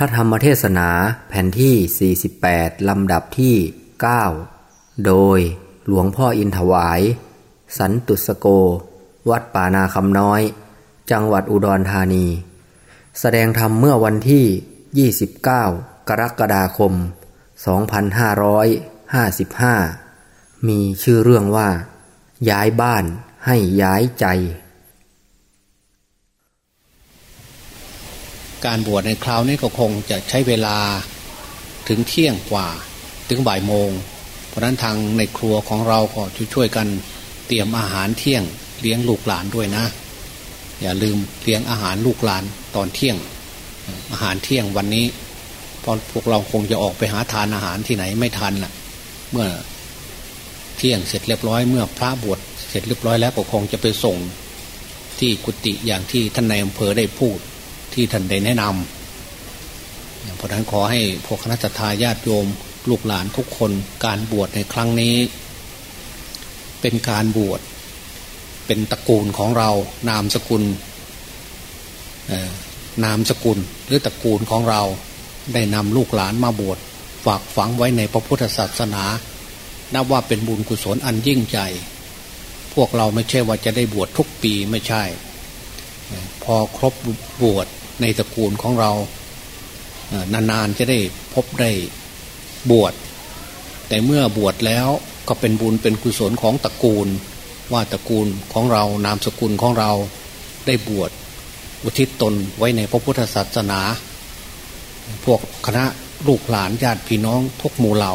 ระธรรมเทศนาแผ่นที่ 48 ลำดับที่ 9 โดยหลวงพ่ออินถวาย สันตุสโก วัดป่านาคำน้อย จังหวัดอุดรธานี แสดงธรรมเมื่อวันที่ 29 กรกฎาคม 2555 มีชื่อเรื่องว่า ย้ายบ้านให้ย้ายใจ การบวชในคราวนี้ก็คงจะใช้เวลาถึงเที่ยงกว่าถึงบ่ายโมง เพราะนั้นทางในครัวของเราก็ช่วยกันเตรียมอาหารเที่ยงเลี้ยงลูกหลานด้วยนะ อย่าลืมเลี้ยงอาหารลูกหลานตอนเที่ยง อาหารเที่ยงวันนี้ตอพวกเราคงจะออกไปหาทานอาหารที่ไหนไม่ทันล่ะ เมื่อเที่ยงเสร็จเรียบร้อยเมื่อพระบวชเสร็จเรียบร้อยแล้วก็คงจะไปส่งที่กุฏิอย่างที่ท่านในอำเภอได้พูด ที่ท่านได้แนะนำเพราะนั้นขอให้พวกคณะทาญาติโยมลูกหลานทุกคนการบวชในครั้งนี้ เป็นการบวช เป็นตระกูลของเรา นามสกุลนามสกุลหรือตระกูลของเราได้นำลูกหลานมาบวชฝากฝังไว้ในพระพุทธศาสนา นับว่าเป็นบุญกุศลอันยิ่งใหญ่พวกเราไม่ใช่ว่าจะได้บวชทุกปีไม่ใช่ พอครบบวช ในตระกูลของเรานานๆจะได้พบได้บวช แต่เมื่อบวชแล้วก็เป็นบุญเป็นกุศลของตระกูล ว่าตระกูลของเรานามสกุลของเราได้บวชอุทิศตนไว้ในพระพุทธศาสนา พวกคณะลูกหลานญาติพี่น้องทุกหมู่เหล่า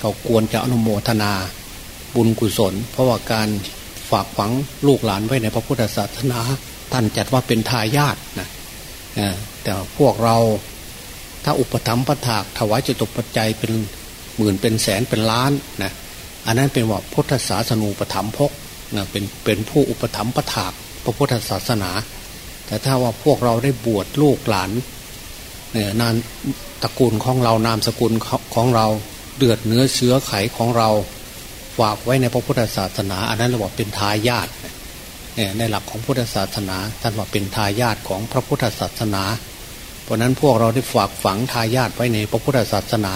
เราควรจะอนุโมทนาบุญกุศล เพราะว่าการฝากฝังลูกหลานไว้ในพระพุทธศาสนา ท่านจัดว่าเป็นทายาทนะ แต่พวกเราถ้าอุปถัมประถากถวายจตุปัจจัยเป็นหมื่นเป็นแสนเป็นล้านนะอันนั้นเป็นว่าพุทธศาสนูปถัมภกนะเป็นเป็นผู้อุปถัมภ์ประถากพระพุทธศาสนา แต่ถ้าว่าพวกเราได้บวชลูกหลานเนี่ยนานตระกูลของเรานามสกุลของเราเดือดเนื้อเชื้อไขของเรา ฝากไว้ในพระพุทธศาสนา อันนั้นเราบอกเป็นทายาท ในหลักของพุทธศาสนาท่านว่าเป็นทายาทของพระพุทธศาสนา เพราะนั้นพวกเราได้ฝากฝังทายาทไว้ในพระพุทธศาสนา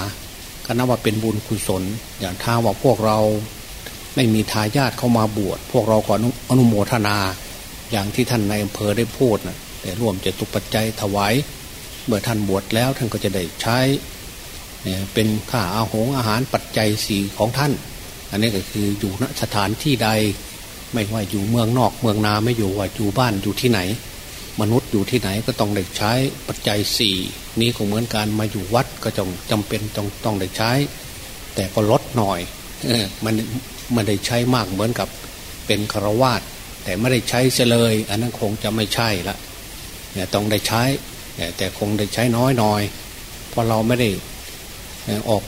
ก็นับว่าเป็นบุญกุศล อย่างถ้าว่าพวกเราไม่มีทายาทเข้ามาบวชพวกเราก็อนุโมทนา อย่างที่ท่านในอำเภอได้พูดนะแต่ร่วมจะตุปัจจัยถวายเมื่อท่านบวชแล้วท่านก็จะได้ใช้เป็นค่าอาหงอาหารปัจจัยสีของท่าน อันนี้ก็คืออยู่ณสถานที่ใด ไม่ว่าอยู่เมืองนอกเมืองนาไม่อยู่ว่าอยู่บ้านอยู่ที่ไหน มนุษย์อยู่ที่ไหนก็ต้องได้ใช้ปัจจัยสี่นี้ก็เหมือนการมาอยู่วัดก็จงจำเป็นต้องต้องได้ใช้ แต่ก็ลดหน่อยเออมันมันได้ใช้มากเหมือนกับเป็นคารวาสแต่ไม่ได้ใช้เเลย อันนั้นคงจะไม่ใช่ละเนี่ยต้องได้ใช้แต่คงได้ใช้น้อยหน่อยเพราะเราไม่ได้ออก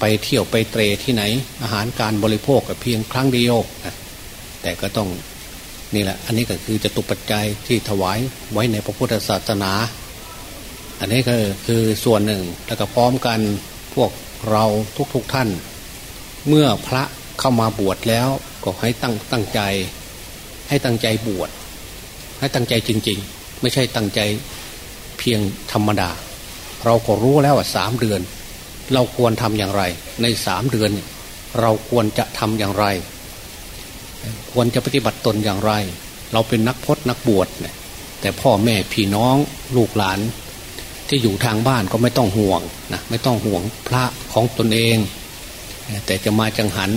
ไปเที่ยวไปเตรที่ไหน อาหารการบริโภคกับเพียงครั้งเดียว แต่ก็ต้องนี่แหละ อันนี้ก็คือจะตุปัจจัยที่ถวายไว้ในพระพุทธศาสนา อันนี้ก็คือส่วนหนึ่งแล้วก็พร้อมกันพวกเราทุกๆทท่าน เมื่อพระเข้ามาบวชแล้วก็ให้ตั้งตั้งใจ ให้ตั้งใจบวช ให้ตั้งใจจริง ๆ ไม่ใช่ตั้งใจเพียงธรรมดา เราก็รู้แล้วว่าสามเดือน เราควรทำอย่างไร ในสามเดือน เราควรจะทำอย่างไร ควรจะปฏิบัติตนอย่างไร เราเป็นนักพจนักบวชเนี่ยแต่พ่อแม่พี่น้องลูกหลาน ที่อยู่ทางบ้านก็ไม่ต้องห่วงนะไม่ต้องห่วงพระของตนเอง แต่จะมาจังหัน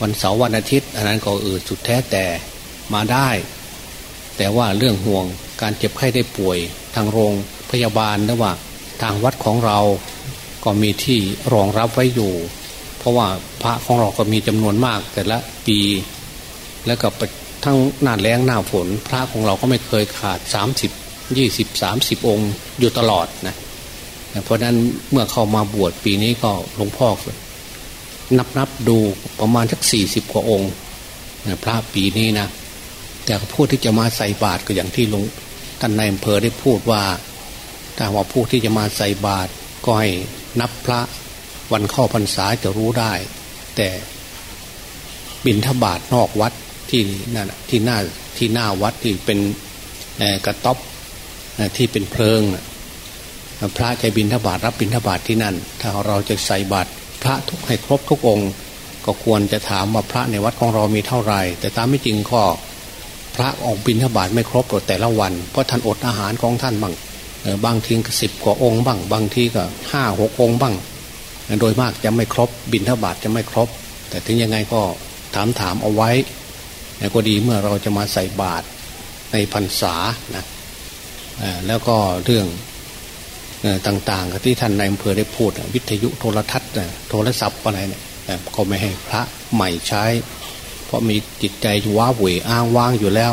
วันเสาร์วันอาทิตย์ อันนั้นก็เออสุดแท้แต่มาได้ แต่ว่าเรื่องห่วงการเจ็บไข้ได้ป่วยทางโรงพยาบาลนะว่าทางวัดของเราก็มีที่รองรับไว้อยู่ เพราะว่าพระของเราก็มีจำนวนมากแต่ละปี แล้วก็ทั้งหน้าแรงหน้าฝน พระของเราก็ไม่เคยขาดสามสิบยี่สิบสามสิบองค์อยู่ตลอดนะเพราะนั้นเมื่อเข้ามาบวชปีนี้ก็หลวงพ่อนับนับดูประมาณสักสี่สิบกว่าองค์พระปีนี้นะ แต่ผู้ที่จะมาใส่บาตรก็อย่างที่หลวงท่านนายอำเภอได้พูดว่าถ้าว่าผู้ที่จะมาใส่บาตรก็ให้นับพระวันเข้าพรรษาจะรู้ได้ แต่บินทบาทนอกวัด ที่นั่นที่หน้าที่หน้าวัดที่เป็นกระต๊อบที่เป็นเพลิงพระจะบินทบาทรับบินทบาทที่นั่น ถ้าเราจะใส่บาตรพระทุกให้ครบทุกองค์ ก็ควรจะถามว่าพระในวัดของเรามีเท่าไหร่ แต่ตามไม่จริงข้อพระออกบินทบาทไม่ครบแต่ละวัน เพราะท่านอดอาหารของท่านบ้างบางทีก็สิบกว่าองค์บ้าง บางทีก็ห้าหกองค์บ้าง โดยมากจะไม่ครบบินทบาทจะไม่ครบ แต่ถึงยังไงก็ถามถามเอาไว้ ก็ดีเมื่อเราจะมาใส่บาตรในพรรษานะแล้วก็เรื่องต่างๆที่ท่านในอำเภอได้พูดวิทยุโทรทัศน์โทรศัพท์อะไรเนี่ยก็ไม่ให้พระใหม่ใช้ เพราะมีจิตใจว้าเหวอ้างว้างอยู่แล้ว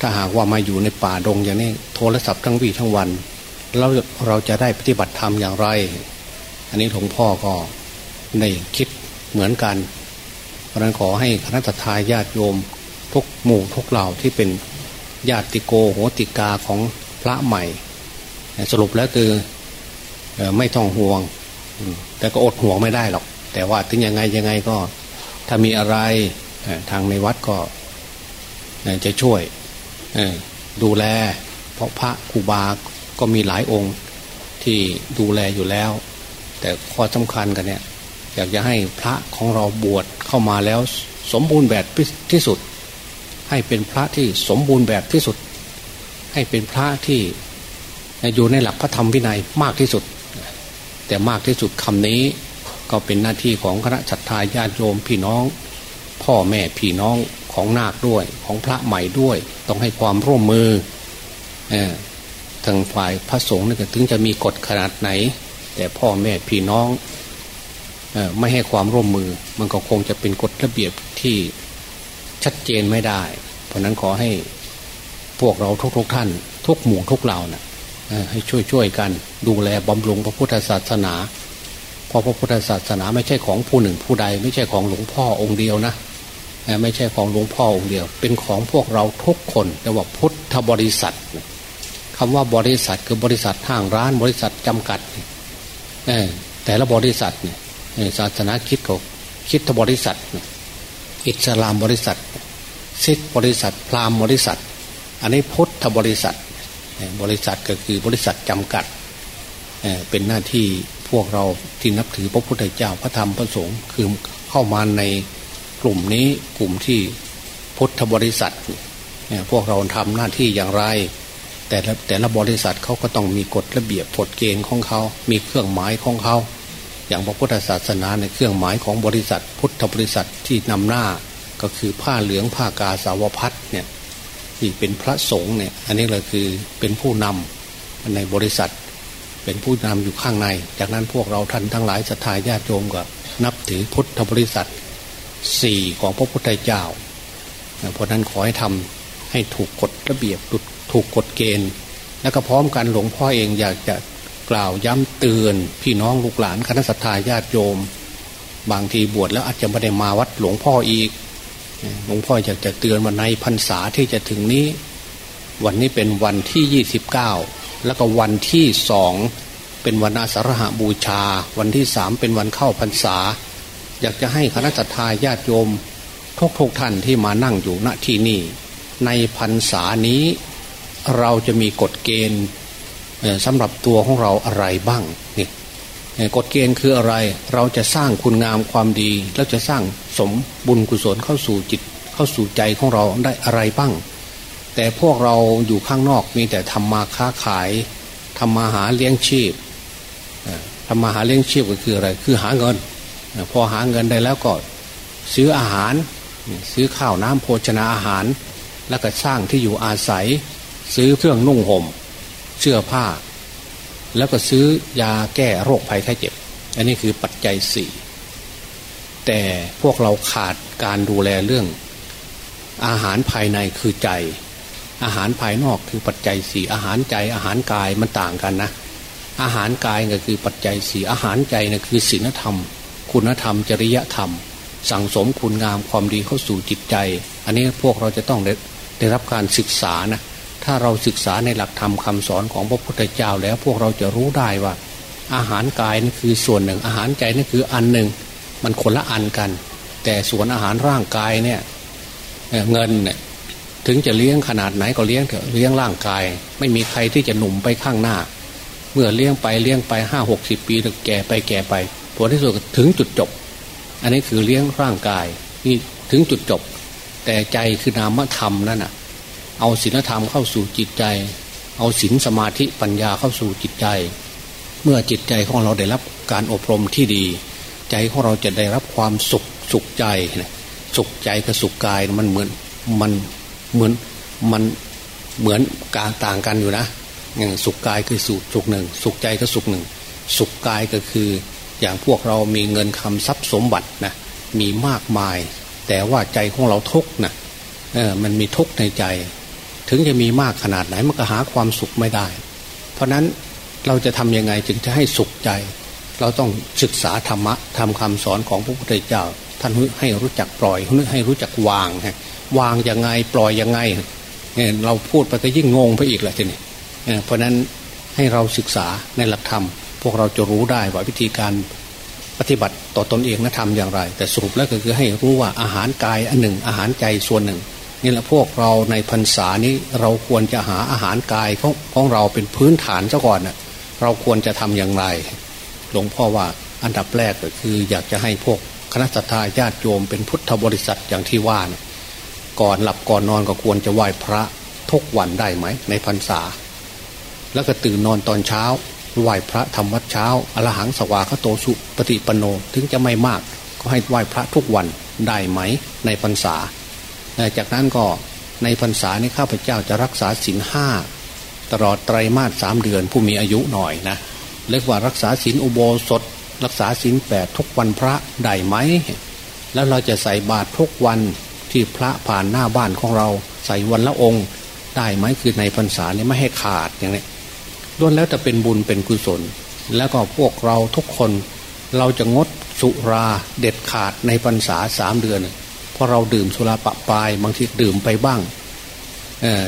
ถ้าหากว่ามาอยู่ในป่าดงอย่างนี้โทรศัพท์ทั้งวี่ทั้งวันแล้วเราจะได้ปฏิบัติธรรมอย่างไร อันนี้หลวงพ่อก็ได้คิดเหมือนกัน เพราะนั้นขอให้คณะทาญาติโยม ทุกหมู่ทุกเหล่าที่เป็นญาติโกโหติกาของพระใหม่ สรุปแล้วคือไม่ต้องห่วง แต่ก็อดห่วงไม่ได้หรอก แต่ว่าถึงยังไงยังไงก็ถ้ามีอะไรทางในวัดก็จะช่วยดูแล เพราะพระครูบาก็มีหลายองค์ที่ดูแลอยู่แล้ว แต่ข้อสำคัญกันเนี่ยอยากจะให้พระของเราบวชเข้ามาแล้วสมบูรณ์แบบที่สุด ให้เป็นพระที่สมบูรณ์แบบที่สุด ให้เป็นพระที่อยู่ในหลักพระธรรมวินัยมากที่สุด แต่มากที่สุดคำนี้ ก็เป็นหน้าที่ของคณะฉัตรทายาติโยมพี่น้อง พ่อแม่พี่น้องของนาคด้วย ของพระใหม่ด้วย ต้องให้ความร่วมมือทางฝ่ายพระสงฆ์นี่ถึงจะมีกฎขนาดไหน แต่พ่อแม่พี่น้องไม่ให้ความร่วมมือ มันก็คงจะเป็นกฎระเบียบที่ ชัดเจนไม่ได้ เพราะนั้นขอให้พวกเราทุกๆทท่าน ทุกหมู่ทุกเหล่านะ่ะให้ช่วยๆกันดูแลบำรุงพระพุทธศาสนา เพราะพระพุทธศาสนาไม่ใช่ของผู้หนึ่งผู้ใด ไม่ใช่ของหลวงพ่อองค์เดียวนะไม่ใช่ของหลวงพ่อองค์เดียว เป็นของพวกเราทุกคนเรียกว่าพุทธบริษัทคำว่าบริษัทคือบริษัทห้างร้านบริษัทจำกัดแต่ละบริษัทเนี่ยศาสนาคิดเขาคิดบริษัท อิสลามบริษัทซิกบริษัท พราหมณ์บริษัท อันนี้พุทธบริษัท บริษัทก็คือบริษัทจำกัด เป็นหน้าที่พวกเราที่นับถือพระพุทธเจ้าพระธรรมพระสงฆ์คือเข้ามาในกลุ่มนี้กลุ่มที่พุทธบริษัทพวกเราทำหน้าที่อย่างไร แต่แต่ละบริษัทเขาก็ต้องมีกฎระเบียบกฎเกณฑ์ของเขา มีเครื่องหมายของเขา อย่างพระพุทธศาสนาในเครื่องหมายของบริษัท พุทธบริษัทที่นำหน้าก็คือผ้าเหลืองผ้ากาสาวพัดเนี่ยที่เป็นพระสงฆ์เนี่ยอันนี้เลยคือเป็นผู้นำในบริษัท เป็นผู้นำอยู่ข้างใน จากนั้นพวกเราท่านทั้งหลายศรัทธาญาติโยมก็นับถือพุทธบริษัทสี่ของพระพุทธเจ้าเพราะนั้นขอให้ทำให้ถูกกฎระเบียบถูกกฎเกณฑ์ แล้วก็พร้อมกันหลวงพ่อเองอยากจะ กล่าวย้ำเตือนพี่น้องลูกหลานคณะสัตยาญาติโยม บางทีบวชแล้วอาจจะไม่ได้มาวัดหลวงพ่ออีก หลวงพ่ออยากจะเตือนว่าในพรรษาที่จะถึงนี้ วันนี้เป็นวันที่ยี่สิบเก้าแล้วก็วันที่สองเป็นวันอาสาฬหบูชา วันที่สามเป็นวันเข้าพรรษา อยากจะให้คณะทาญาติโยมทุกทุกท่านที่มานั่งอยู่ณที่นี่ ในพรรษานี้เราจะมีกฎเกณฑ์ สำหรับตัวของเราอะไรบ้างนี่กฎเกณฑ์คืออะไร เราจะสร้างคุณงามความดีแล้วจะสร้างสมบุญกุศลเข้าสู่จิต เข้าสู่ใจของเราได้อะไรบ้าง แต่พวกเราอยู่ข้างนอกมีแต่ทำมาค้าขายทำมาหาเลี้ยงชีพทำมาหาเลี้ยงชีพก็คืออะไร คือหาเงิน พอหาเงินได้แล้วก็ซื้ออาหาร ซื้อข้าวน้ำโภชนาอาหาร แล้วก็สร้างที่อยู่อาศัย ซื้อเครื่องนุ่งห่ม เสื้อผ้า แล้วก็ซื้อยาแก้โรคภัยไข้เจ็บ อันนี้คือปัจจัยสี่แต่พวกเราขาดการดูแลเรื่อง อาหารภายในคือใจ อาหารภายนอกคือปัจจัยสี่อาหารใจอาหารกายมันต่างกันนะ อาหารกายก็คือปัจจัยสี่อาหารใจนะคือศีลธรรม คุณธรรม จริยธรรม สั่งสมคุณงามความดีเข้าสู่จิตใจ อันนี้พวกเราจะต้องได้ได้รับการศึกษานะ ถ้าเราศึกษาในหลักธรรมคาสอนของพระพุทธเจ้าแล้วพวกเราจะรู้ได้ว่า อาหารกายนี่นคือส่วนหนึ่ง อาหารใจนี่นคืออันหนึ่ง มันคนละอันกัน แต่ส่วนอาหารร่างกายเนี่ยเงินเนี่ยถึงจะเลี้ยงขนาดไหนก็เลี้ยงเถอะเลี้ยงร่างกาย ไม่มีใครที่จะหนุ่มไปข้างหน้า เมื่อเลี้ยงไปเลี้ยงไปห้าหกสิบปีแก่ไปแก่ไปผลที่สุดถึงจุดจบ อันนี้คือเลี้ยงร่างกายนี่ถึงจุดจบ แต่ใจคือนามธรรมนั่นน่ะ เอาศีลธรรมเข้าสู่จิตใจ เอาศีลสมาธิปัญญาเข้าสู่จิตใจ เมื่อจิตใจของเราได้รับการอบรมที่ดี ใจของเราจะได้รับความสุขสุขใจ สุขใจกับสุขกายมันเหมือนมันเหมือนมันเหมือนการต่างกันอยู่นะอย่างสุขกายคือสุขสุขหนึ่ง สุขใจก็สุขหนึ่ง สุขกายก็คืออย่างพวกเรามีเงินคำทรัพย์สมบัตินะมีมากมาย แต่ว่าใจของเราทุกนะเออมันมีทุกในใจ ถึงจะมีมากขนาดไหนมันก็หาความสุขไม่ได้ เพราะนั้นเราจะทำยังไงจึงจะให้สุขใจ เราต้องศึกษาธรรมะทำคำสอนของพระพุทธเจ้า ท่านให้รู้จักปล่อยให้รู้จักวางฮะวางยังไงปล่อยยังไงเนี่ยเราพูดไปก็ยิ่งงงไปอีกแหละทีนี้เพราะนั้นให้เราศึกษาในหลักธรรม พวกเราจะรู้ได้ว่าวิธีการปฏิบัติต่อตอนเองนะทำอย่างไร แต่สรุปแล้วก็คือให้รู้ว่าอาหารกายอันหนึ่ง อาหารใจส่วนหนึ่ง นี่แหละพวกเราในพรรษานี้เราควรจะหาอาหารกายของของเราเป็นพื้นฐานซะก่อนนะเราควรจะทำอย่างไร หลวงพ่อว่าอันดับแรกก็คืออยากจะให้พวกคณะสัตยาญาติโยมเป็นพุทธบริษัทอย่างที่ว่านะก่อนหลับก่อนนอนก็ควรจะไหว้พระทุกวันได้ไหม ในพรรษา แล้วก็ตื่นนอนตอนเช้าไหว้พระทำวัดเช้าอรหังสวาขโตสุปฏิปโนถึงจะไม่มาก ก็ให้ไหว้พระทุกวันได้ไหม ในพรรษา จากนั้นก็ในพรรษานี้ข้าพเจ้าจะรักษาศีลห้าตลอดไตรมาสสามเดือนผู้มีอายุหน่อยนะเรียกว่ารักษาศีลอุโบสถ รักษาศีลแปดทุกวันพระได้ไหม แล้วเราจะใส่บาตรทุกวันที่พระผ่านหน้าบ้านของเรา ใส่วันละองค์ ได้ไหมคือในพรรษาเนี่ยไม่ให้ขาดอย่างนี้ล้วนแล้วจะเป็นบุญเป็นกุศล แล้วก็พวกเราทุกคน เราจะงดสุราเด็ดขาดในพรรษาสามเดือน เพราะเราดื่มสุราปะปายบางทีดื่มไปบ้าง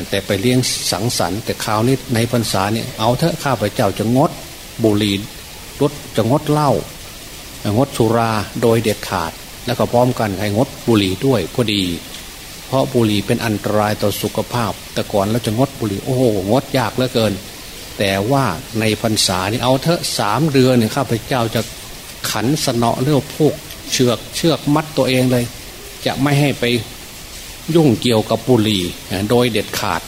แต่ไปเลี้ยงสังสรรค์แต่คราวนี้ในพรรษาเนี่ยเอาเถอะข้าพเจ้าจะงดบุหรี่รถจะงดเหล้างดสุราโดยเด็ดขาด แล้วก็พร้อมกันให้งดบุหรี่ด้วยก็ดี เพราะบุหรี่เป็นอันตรายต่อสุขภาพ แต่ก่อนเราจะงดบุหรี่โอ้โหงดยากเหลือเกิน แต่ว่าในพรรษานี่เอาเถอะสามเดือนเนี่ยข้าพเจ้าจะขันสนอเรื่องพวกเชือกเชือกมัดตัวเองเลย จะไม่ให้ไปยุ่งเกี่ยวกับบุหรี่โดยเด็ดขาด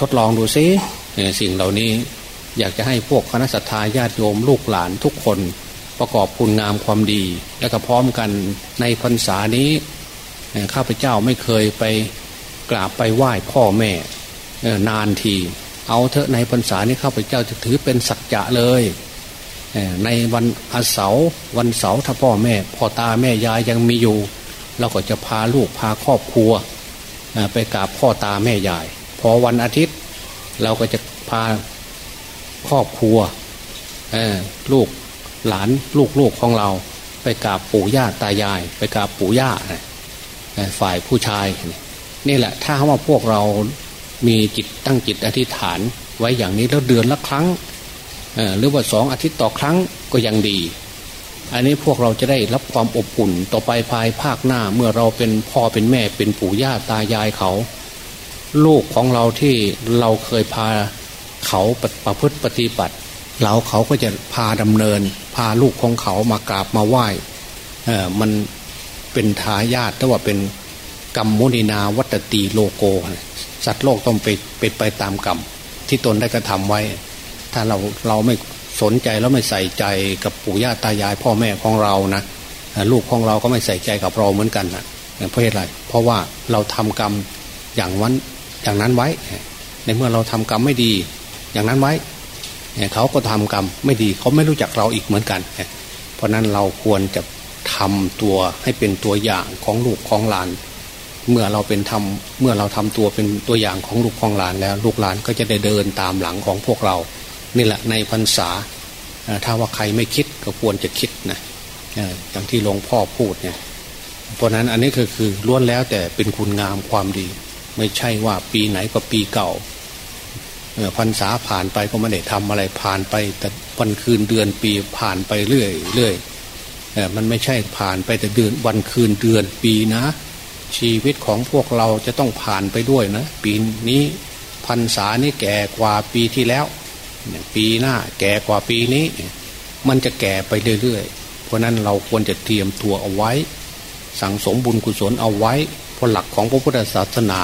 ทดลองดูซิสิ่งเหล่านี้อยากจะให้พวกคณะสัตยาญาติโยมลูกหลานทุกคนประกอบคุณงามความดี และก็พร้อมกันในพรรษานี้ข้าพเจ้าไม่เคยไปกราบไปไหว้พ่อแม่นานที เอาเถอะในพรรษานี้ข้าพเจ้าจะถือเป็นสัจจะเลยในวันอาเสาร์วันเสาร์ถ้าพ่อแม่ พ่อตาแม่ยายยังมีอยู่ เราก็จะพาลูกพาครอบครัวไปกราบพ่อตาแม่ยาย พอวันอาทิตย์ เราก็จะพาครอบครัวลูกหลานลูกๆของเราไปกราบปู่ย่าตายาย ไปกราบปู่ย่าฝ่ายผู้ชาย นี่แหละ ถ้าว่าพวกเรามีจิตตั้งจิตอธิษฐานไว้อย่างนี้แล้วเดือนละครั้งหรือว่าสองอาทิตย์ต่อครั้งก็ยังดี อันนี้พวกเราจะได้รับความอบอุ่นต่อไปภายภาคหน้าเมื่อเราเป็นพ่อเป็นแม่เป็นปู่ย่าตายายเขา ลูกของเราที่เราเคยพาเขาประพฤติปฏิบัติเราเขาก็จะพาดำเนิน พาลูกของเขามากราบมาไหว้เออมันเป็นทายาทแต่ว่าเป็นกรรมมุนินาวัตตีโลโก สัตว์โลกต้องไปเป็นไปตามกรรมที่ตนได้กระทำไว้ ถ้าเราเราไม่ สนใจแล้วไม่ใส่ใจกับปู่ย่าตายายพ่อแม่ของเรานะลูกของเราก็ไม่ใส่ใจกับเราเหมือนกันนะเพราะอะไรเพราะว่าเราทำกรรมอย่างวันอย่างนั้นไว้ ในเมื่อเราทำกรรมไม่ดีอย่างนั้นไว้เขาก็ทำกรรมไม่ดีเขาไม่รู้จักเราอีกเหมือนกัน เพราะนั้นเราควรจะทำตัวให้เป็นตัวอย่างของลูกของหลาน เมื่อเราเป็นทำเมื่อเราทำตัวเป็นตัวอย่างของลูกของหลานแล้ว ลูกหลานก็จะได้เดินตามหลังของพวกเรา นี่แหละในพรรษาถ้าว่าใครไม่คิดก็ควรจะคิดนะอย่างที่หลวงพ่อพูดเนี่ยเพราะนั้นอันนี้คือคือล้วนแล้วแต่เป็นคุณงามความดี ไม่ใช่ว่าปีไหนก็ปีเก่าพรรษาผ่านไปก็ไม่ได้ทำอะไรผ่านไป แต่วันคืนเดือนปีผ่านไปเรื่อยเรื่อยมันไม่ใช่ผ่านไปแต่เดือนวันคืนเดือนปีนะ ชีวิตของพวกเราจะต้องผ่านไปด้วยนะ ปีนี้พรรษานี่แก่กว่าปีที่แล้ว ปีหน้าแก่กว่าปีนี้ มันจะแก่ไปเรื่อยๆ เพราะนั้นเราควรจะเตรียมตัวเอาไว้ สั่งสมบุญกุศลเอาไว้เพราะหลักของพระพุทธศาสนา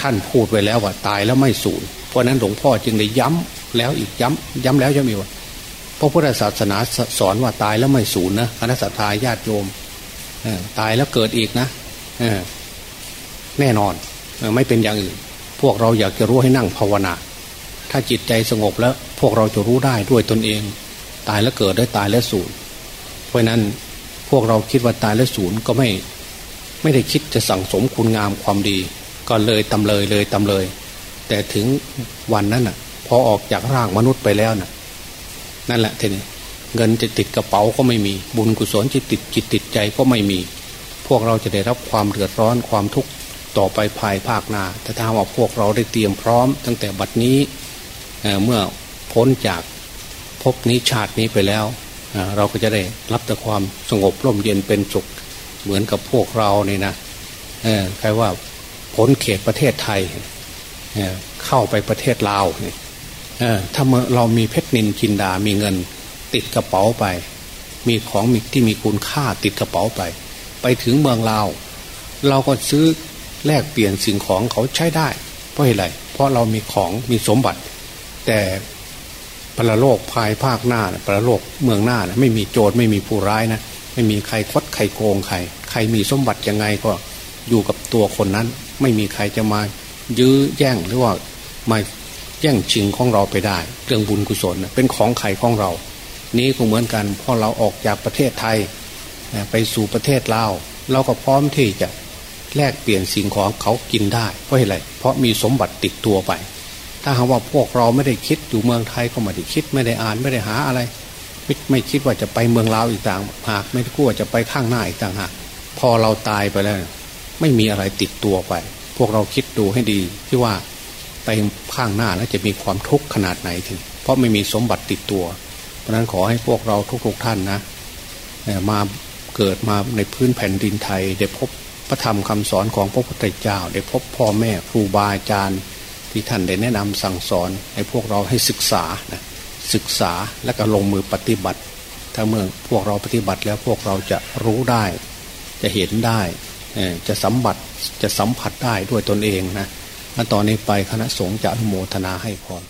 ท่านพูดไว้แล้วว่าตายแล้วไม่สูญเพราะนั้นหลวงพ่อจึงได้ย้ำแล้วอีกย้ำย้ำแล้วย้ำอีกว่าพระพุทธศาสนาสอนว่าตายแล้วไม่สูญนะคณะสัตยาญาติโยมตายแล้วเกิดอีกนะแน่นอนไม่เป็นอย่างอื่น พวกเราอยากจะรู้ให้นั่งภาวนา ถ้าจิตใจสงบแล้วพวกเราจะรู้ได้ด้วยตนเอง ตายแล้วเกิดได้ตายแล้วสูญเพราะนั้นพวกเราคิดว่าตายแล้วสูญก็ไม่ ไม่ได้คิดจะสั่งสมคุณงามความดี ก็เลยตำเลยเลยตำเลย แต่ถึงวันนั้นน่ะ พอออกจากร่างมนุษย์ไปแล้วน่ะ นั่นแหละทีนี้เงินจะติดกระเป๋าก็ไม่มี บุญกุศลจะติดจิตติดใจก็ไม่มี พวกเราจะได้รับความเดือดร้อนความทุกข์ต่อไปภายภาคหน้าถ้าถ้าว่าพวกเราได้เตรียมพร้อม ตั้งแต่บัดนี้ เมื่อพ้นจากภพนี้ชาตินี้ไปแล้ว เราก็จะได้รับแต่ความสงบร่มเย็นเป็นสุขเหมือนกับพวกเราเนี่ยนะใครว่าพ้นเขตประเทศไทยเข้าไปประเทศลาวเนี่ยถ้าเมื่อเรามีเพชรนินจินดา มีเงินติดกระเป๋าไป มีของมีที่มีคุณค่าติดกระเป๋าไป ไปถึงเมืองลาว เราก็ซื้อแลกเปลี่ยนสิ่งของเขาใช้ได้ เพราะอะไรเพราะเรามีของมีสมบัติ แต่ปรโลกภายภาคหน้าปรโลกเมืองหน้านะไม่มีโจรไม่มีผู้ร้ายนะไม่มีใครคดใครโกงใคร ใครมีสมบัติยังไงก็อยู่กับตัวคนนั้น ไม่มีใครจะมายื้อแย่งหรือว่ามาแย่งชิงของเราไปได้ เรื่องบุญกุศลเป็นของใครของเรา นี้ก็เหมือนกันพอเราออกจากประเทศไทยไปสู่ประเทศลาวเราก็พร้อมที่จะแลกเปลี่ยนสิ่งของเขากินได้ เพราะอะไรเพราะมีสมบัติติดตัวไป ถ้าหากว่าพวกเราไม่ได้คิดอยู่เมืองไทยก็ไม่ได้คิด ไม่ได้อ่านไม่ได้หาอะไร ไม่ไม่คิดว่าจะไปเมืองลาวอีกต่างหากไม่กลัวจะไปข้างหน้าอีกต่างหากพอเราตายไปแล้ว ไม่มีอะไรติดตัวไป พวกเราคิดดูให้ดีที่ว่าไปข้างหน้าแล้วจะมีความทุกข์ขนาดไหนถึง เพราะไม่มีสมบัติติดตัว เพราะนั้นขอให้พวกเราทุกๆท่านนะมาเกิดมาในพื้นแผ่นดินไทย ได้พบพระธรรมคำสอนของพระพุทธเจ้า ได้พบพ่อแม่ครูบาอาจารย์ ที่ท่านได้แนะนำสั่งสอนให้พวกเราให้ศึกษานะศึกษาและก็ลงมือปฏิบัติ ถ้าเมื่อพวกเราปฏิบัติแล้วพวกเราจะรู้ได้ จะเห็นได้จะสัมผัสจะสัมผัสได้ด้วยตนเองนะตอนนี้ไปคณะสงฆ์จะอนุโมทนาให้พร